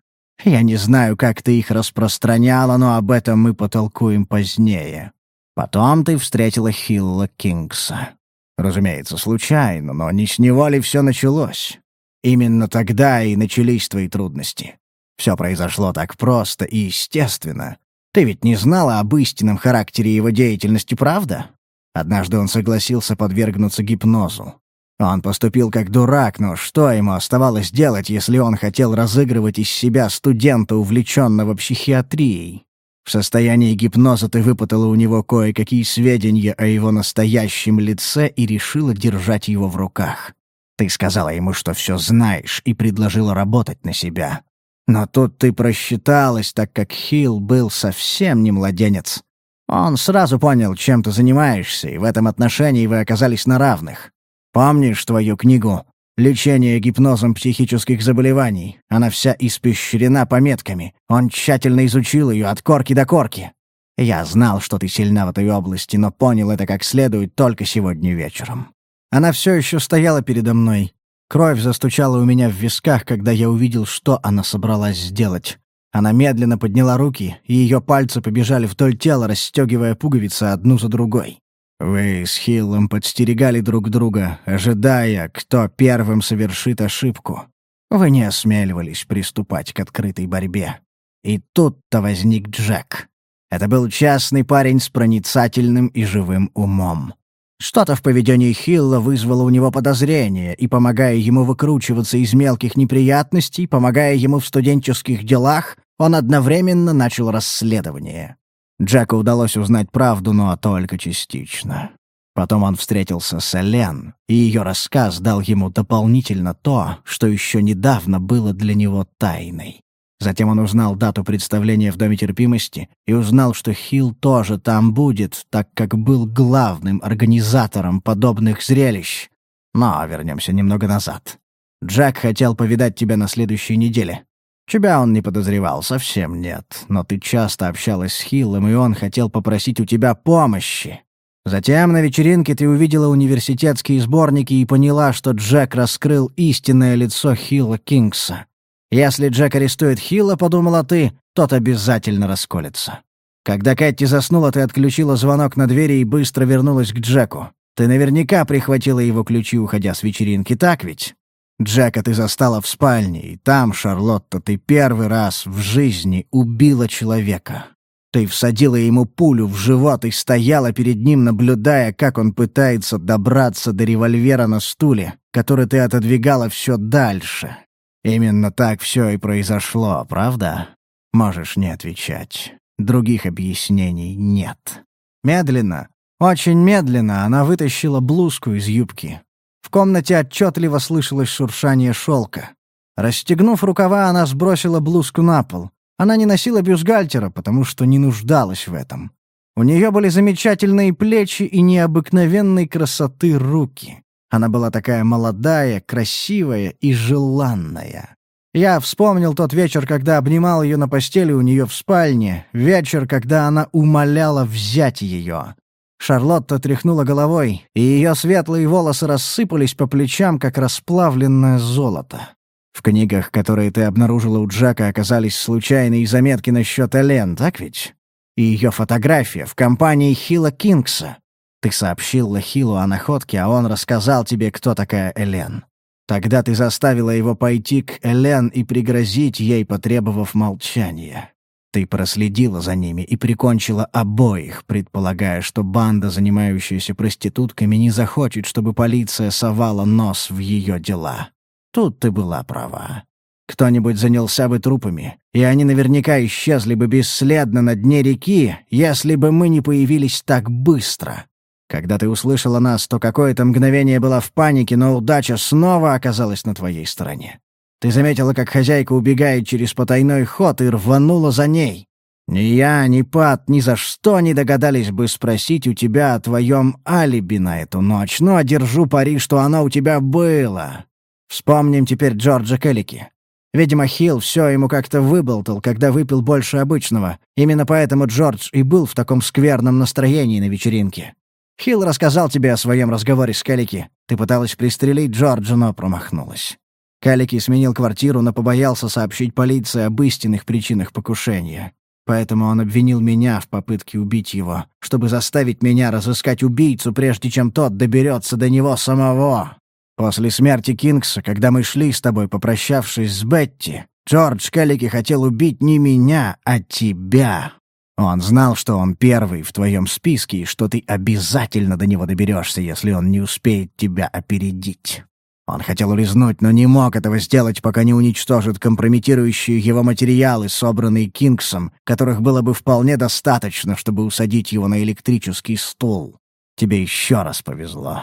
Я не знаю, как ты их распространяла, но об этом мы потолкуем позднее. Потом ты встретила Хилла Кингса. Разумеется, случайно, но не с него ли все началось? Именно тогда и начались твои трудности. Все произошло так просто и естественно. Ты ведь не знала об истинном характере его деятельности, правда? Однажды он согласился подвергнуться гипнозу. Он поступил как дурак, но что ему оставалось делать, если он хотел разыгрывать из себя студента, увлеченного психиатрией? В состоянии гипноза ты выпытала у него кое-какие сведения о его настоящем лице и решила держать его в руках. Ты сказала ему, что все знаешь, и предложила работать на себя. Но тут ты просчиталась, так как Хилл был совсем не младенец. Он сразу понял, чем ты занимаешься, и в этом отношении вы оказались на равных. Помнишь твою книгу «Лечение гипнозом психических заболеваний»? Она вся испещрена пометками. Он тщательно изучил ее от корки до корки. Я знал, что ты сильна в этой области, но понял это как следует только сегодня вечером. Она все еще стояла передо мной. Кровь застучала у меня в висках, когда я увидел, что она собралась сделать. Она медленно подняла руки, и ее пальцы побежали вдоль тела, расстегивая пуговицы одну за другой. Вы с Хиллом подстерегали друг друга, ожидая, кто первым совершит ошибку. Вы не осмеливались приступать к открытой борьбе. И тут-то возник Джек. Это был частный парень с проницательным и живым умом. Что-то в поведении Хилла вызвало у него подозрение, и, помогая ему выкручиваться из мелких неприятностей, помогая ему в студенческих делах, он одновременно начал расследование. Джеку удалось узнать правду, но только частично. Потом он встретился с Элен, и ее рассказ дал ему дополнительно то, что еще недавно было для него тайной. Затем он узнал дату представления в Доме терпимости и узнал, что Хилл тоже там будет, так как был главным организатором подобных зрелищ. Но вернемся немного назад. Джек хотел повидать тебя на следующей неделе. Тебя он не подозревал, совсем нет. Но ты часто общалась с Хиллом, и он хотел попросить у тебя помощи. Затем на вечеринке ты увидела университетские сборники и поняла, что Джек раскрыл истинное лицо Хилла Кингса. Если Джек арестует Хилла, подумала ты, тот обязательно расколется. Когда Кэти заснула, ты отключила звонок на двери и быстро вернулась к Джеку. Ты наверняка прихватила его ключи, уходя с вечеринки, так ведь? Джека ты застала в спальне, и там, Шарлотта, ты первый раз в жизни убила человека. Ты всадила ему пулю в живот и стояла перед ним, наблюдая, как он пытается добраться до револьвера на стуле, который ты отодвигала все дальше. Именно так все и произошло, правда? Можешь не отвечать. Других объяснений нет. Медленно, очень медленно она вытащила блузку из юбки. В комнате отчетливо слышалось шуршание шелка. Расстегнув рукава, она сбросила блузку на пол. Она не носила бюстгальтера, потому что не нуждалась в этом. У нее были замечательные плечи и необыкновенной красоты руки. Она была такая молодая, красивая и желанная. Я вспомнил тот вечер, когда обнимал ее на постели у нее в спальне, вечер, когда она умоляла взять ее. Шарлотта тряхнула головой, и ее светлые волосы рассыпались по плечам, как расплавленное золото. В книгах, которые ты обнаружила у Джека, оказались случайные заметки насчет Элен, так ведь? И ее фотография в компании Хила Кингса. Ты сообщил Лахилу о находке, а он рассказал тебе, кто такая Элен. Тогда ты заставила его пойти к Элен и пригрозить ей, потребовав молчания. Ты проследила за ними и прикончила обоих, предполагая, что банда, занимающаяся проститутками, не захочет, чтобы полиция совала нос в ее дела. Тут ты была права. Кто-нибудь занялся бы трупами, и они наверняка исчезли бы бесследно на дне реки, если бы мы не появились так быстро. Когда ты услышала нас, то какое-то мгновение была в панике, но удача снова оказалась на твоей стороне. Ты заметила, как хозяйка убегает через потайной ход и рванула за ней. Ни я, ни Пат ни за что не догадались бы спросить у тебя о твоем алиби на эту ночь, но держу пари, что оно у тебя было. Вспомним теперь Джорджа Келлики. Видимо, Хилл все ему как-то выболтал, когда выпил больше обычного. Именно поэтому Джордж и был в таком скверном настроении на вечеринке. Хилл рассказал тебе о своем разговоре с Калики. Ты пыталась пристрелить Джорджа, но промахнулась. Калики сменил квартиру, но побоялся сообщить полиции об истинных причинах покушения. Поэтому он обвинил меня в попытке убить его, чтобы заставить меня разыскать убийцу, прежде чем тот доберется до него самого. После смерти Кингса, когда мы шли с тобой, попрощавшись с Бетти, Джордж Келлики хотел убить не меня, а тебя. Он знал, что он первый в твоем списке и что ты обязательно до него доберешься, если он не успеет тебя опередить. Он хотел улизнуть, но не мог этого сделать, пока не уничтожит компрометирующие его материалы, собранные Кингсом, которых было бы вполне достаточно, чтобы усадить его на электрический стул. Тебе еще раз повезло.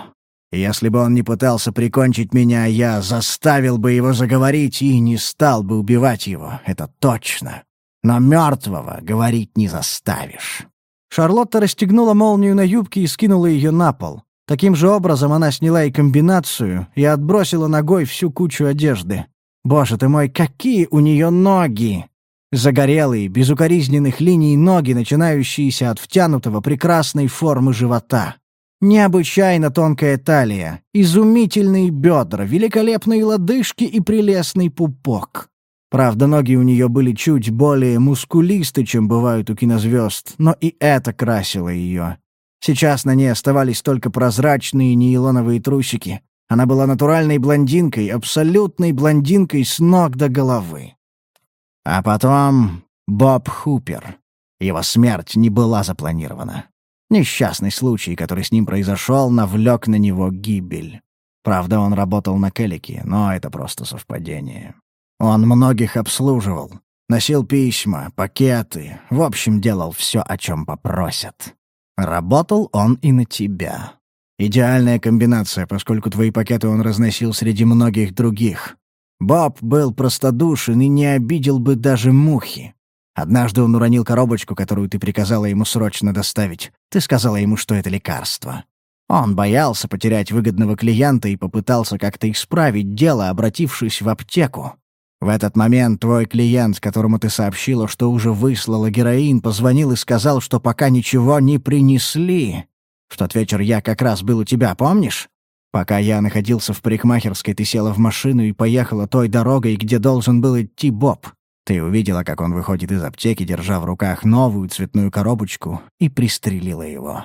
Если бы он не пытался прикончить меня, я заставил бы его заговорить и не стал бы убивать его, это точно. Но мертвого говорить не заставишь». Шарлотта расстегнула молнию на юбке и скинула ее на пол. Таким же образом она сняла и комбинацию, и отбросила ногой всю кучу одежды. Боже ты мой, какие у нее ноги! Загорелые, без укоризненных линий ноги, начинающиеся от втянутого прекрасной формы живота. Необычайно тонкая талия, изумительные бедра, великолепные лодыжки и прелестный пупок. Правда, ноги у нее были чуть более мускулисты, чем бывают у кинозвезд, но и это красило ее. Сейчас на ней оставались только прозрачные нейлоновые трусики. Она была натуральной блондинкой, абсолютной блондинкой с ног до головы. А потом Боб Хупер. Его смерть не была запланирована. Несчастный случай, который с ним произошел, навлек на него гибель. Правда, он работал на Келлике, но это просто совпадение. Он многих обслуживал, носил письма, пакеты, в общем, делал все, о чем попросят. Работал он и на тебя. Идеальная комбинация, поскольку твои пакеты он разносил среди многих других. Боб был простодушен и не обидел бы даже мухи. Однажды он уронил коробочку, которую ты приказала ему срочно доставить. Ты сказала ему, что это лекарство. Он боялся потерять выгодного клиента и попытался как-то исправить дело, обратившись в аптеку. В этот момент твой клиент, которому ты сообщила, что уже выслала героин, позвонил и сказал, что пока ничего не принесли. В тот вечер я как раз был у тебя, помнишь? Пока я находился в парикмахерской, ты села в машину и поехала той дорогой, где должен был идти Боб. Ты увидела, как он выходит из аптеки, держа в руках новую цветную коробочку, и пристрелила его.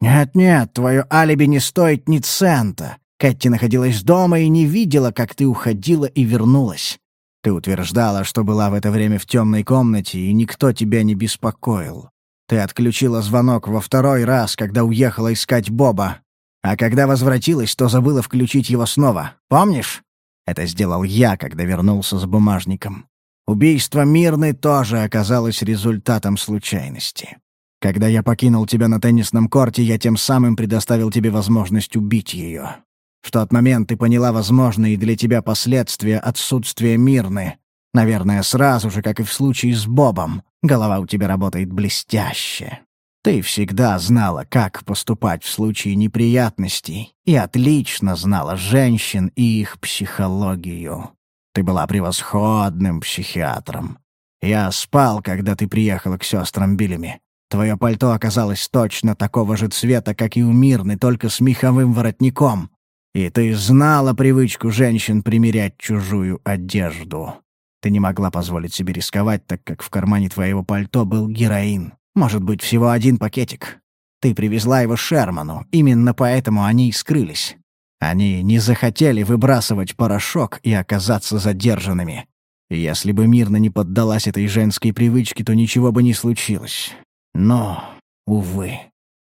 «Нет-нет, твое алиби не стоит ни цента. Кэти находилась дома и не видела, как ты уходила и вернулась. Ты утверждала, что была в это время в темной комнате, и никто тебя не беспокоил. Ты отключила звонок во второй раз, когда уехала искать Боба. А когда возвратилась, то забыла включить его снова. Помнишь? Это сделал я, когда вернулся с бумажником. Убийство Мирны тоже оказалось результатом случайности. Когда я покинул тебя на теннисном корте, я тем самым предоставил тебе возможность убить ее. В тот момент ты поняла возможные для тебя последствия отсутствия Мирны. Наверное, сразу же, как и в случае с Бобом. Голова у тебя работает блестяще. Ты всегда знала, как поступать в случае неприятностей, и отлично знала женщин и их психологию. Ты была превосходным психиатром. Я спал, когда ты приехала к сестрам Биллями. Твое пальто оказалось точно такого же цвета, как и у Мирны, только с меховым воротником. И ты знала привычку женщин примерять чужую одежду. Ты не могла позволить себе рисковать, так как в кармане твоего пальто был героин. Может быть, всего один пакетик. Ты привезла его Шерману, именно поэтому они и скрылись. Они не захотели выбрасывать порошок и оказаться задержанными. Если бы мирно не поддалась этой женской привычке, то ничего бы не случилось. Но, увы,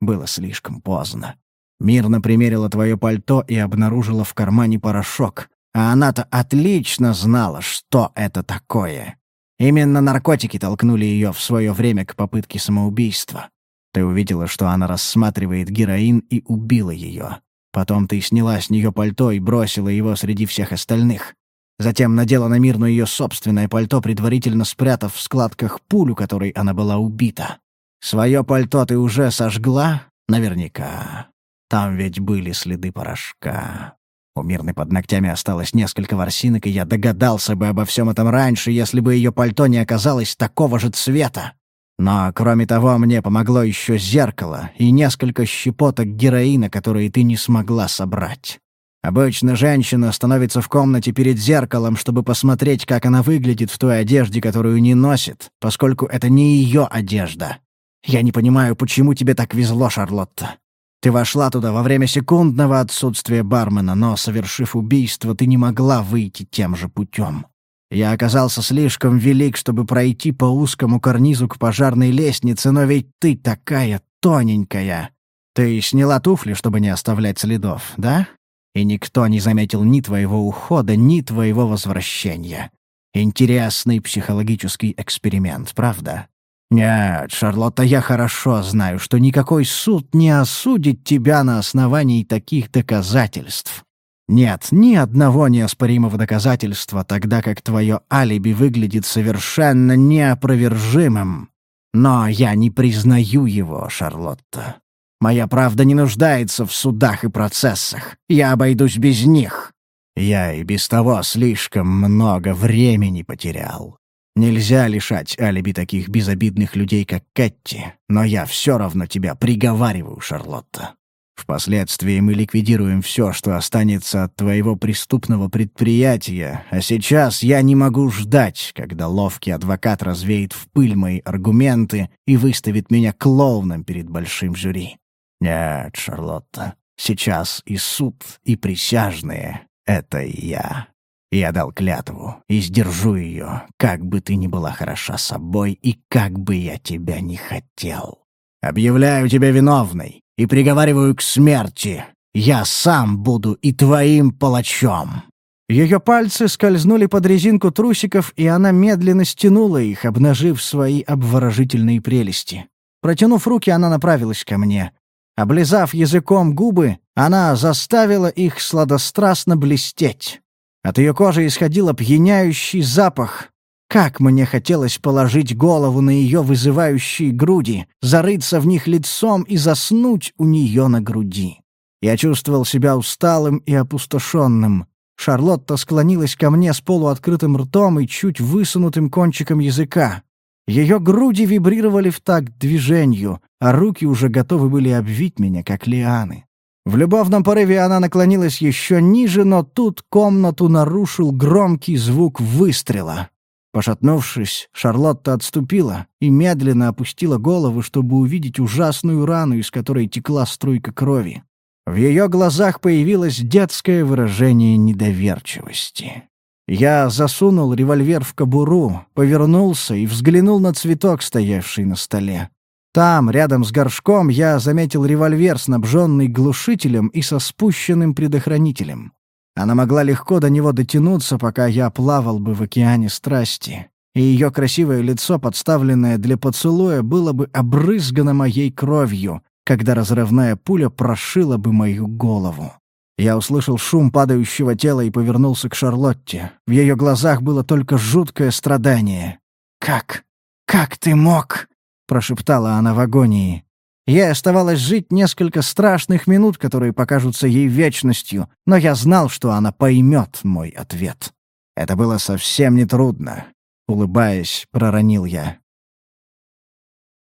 было слишком поздно. Мирно примерила твое пальто и обнаружила в кармане порошок. А она-то отлично знала, что это такое. Именно наркотики толкнули ее в свое время к попытке самоубийства. Ты увидела, что она рассматривает героин и убила ее. Потом ты сняла с нее пальто и бросила его среди всех остальных. Затем надела на Мирну ее собственное пальто, предварительно спрятав в складках пулю, которой она была убита. Свое пальто ты уже сожгла? Наверняка. Там ведь были следы порошка. У Мирны под ногтями осталось несколько ворсинок, и я догадался бы обо всем этом раньше, если бы ее пальто не оказалось такого же цвета. Но, кроме того, мне помогло еще зеркало и несколько щепоток героина, которые ты не смогла собрать. Обычно женщина становится в комнате перед зеркалом, чтобы посмотреть, как она выглядит в той одежде, которую не носит, поскольку это не ее одежда. Я не понимаю, почему тебе так везло, Шарлотта. Ты вошла туда во время секундного отсутствия бармена, но, совершив убийство, ты не могла выйти тем же путем. Я оказался слишком велик, чтобы пройти по узкому карнизу к пожарной лестнице, но ведь ты такая тоненькая. Ты сняла туфли, чтобы не оставлять следов, да? И никто не заметил ни твоего ухода, ни твоего возвращения. Интересный психологический эксперимент, правда? «Нет, Шарлотта, я хорошо знаю, что никакой суд не осудит тебя на основании таких доказательств. Нет ни одного неоспоримого доказательства, тогда как твое алиби выглядит совершенно неопровержимым. Но я не признаю его, Шарлотта. Моя правда не нуждается в судах и процессах. Я обойдусь без них. Я и без того слишком много времени потерял. Нельзя лишать алиби таких безобидных людей, как Кэтти, но я все равно тебя приговариваю, Шарлотта. Впоследствии мы ликвидируем все, что останется от твоего преступного предприятия, а сейчас я не могу ждать, когда ловкий адвокат развеет в пыль мои аргументы и выставит меня клоуном перед большим жюри. Нет, Шарлотта, сейчас и суд, и присяжные — это я. Я дал клятву и сдержу ее, как бы ты ни была хороша собой и как бы я тебя не хотел. Объявляю тебя виновной и приговариваю к смерти. Я сам буду и твоим палачом». Ее пальцы скользнули под резинку трусиков, и она медленно стянула их, обнажив свои обворожительные прелести. Протянув руки, она направилась ко мне. Облизав языком губы, она заставила их сладострастно блестеть. От ее кожи исходил опьяняющий запах. Как мне хотелось положить голову на ее вызывающие груди, зарыться в них лицом и заснуть у нее на груди. Я чувствовал себя усталым и опустошенным. Шарлотта склонилась ко мне с полуоткрытым ртом и чуть высунутым кончиком языка. Ее груди вибрировали в такт движению, а руки уже готовы были обвить меня, как лианы. В любовном порыве она наклонилась еще ниже, но тут комнату нарушил громкий звук выстрела. Пошатнувшись, Шарлотта отступила и медленно опустила голову, чтобы увидеть ужасную рану, из которой текла струйка крови. В ее глазах появилось детское выражение недоверчивости. Я засунул револьвер в кобуру, повернулся и взглянул на цветок, стоявший на столе. Там, рядом с горшком, я заметил револьвер, снабженный глушителем и со спущенным предохранителем. Она могла легко до него дотянуться, пока я плавал бы в океане страсти. И ее красивое лицо, подставленное для поцелуя, было бы обрызгано моей кровью, когда разрывная пуля прошила бы мою голову. Я услышал шум падающего тела и повернулся к Шарлотте. В ее глазах было только жуткое страдание. «Как? Как ты мог?» Прошептала она в агонии. Ей оставалось жить несколько страшных минут, которые покажутся ей вечностью, но я знал, что она поймет мой ответ. Это было совсем нетрудно. Улыбаясь, проронил я.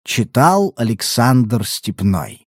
Читал Александр Степной